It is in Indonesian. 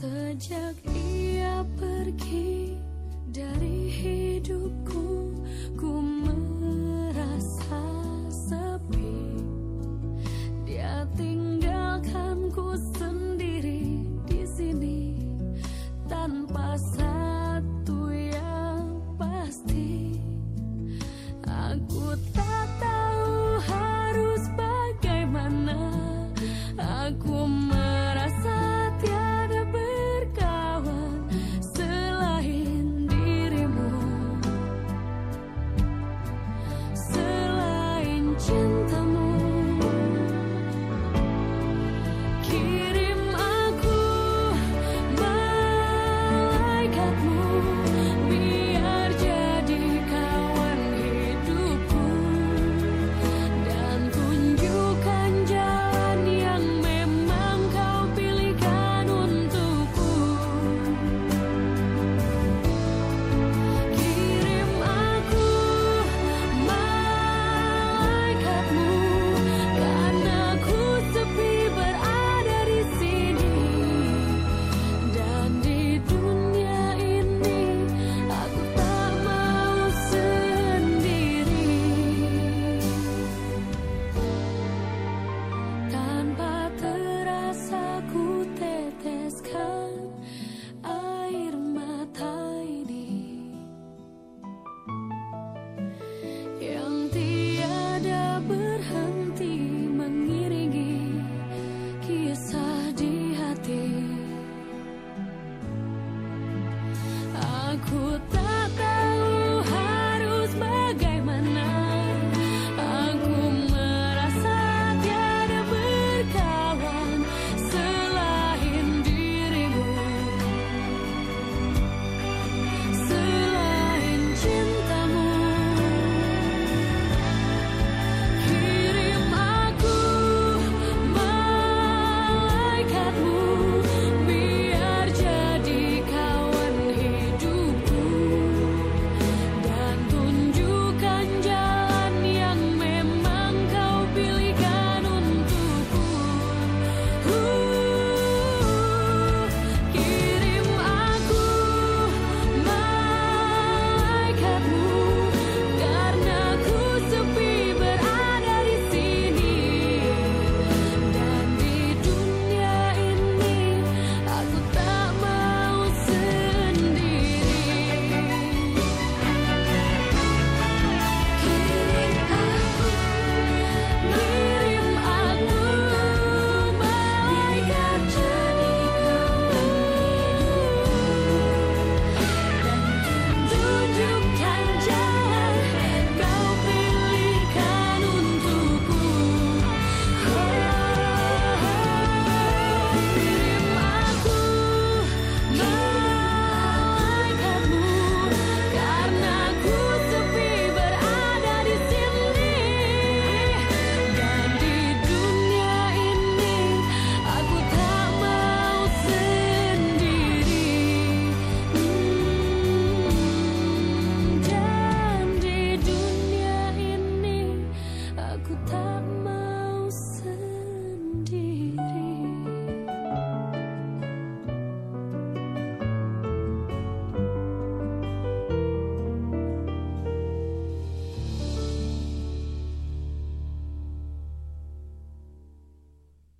Sejak ia pergi dari hidupku, ku ku tak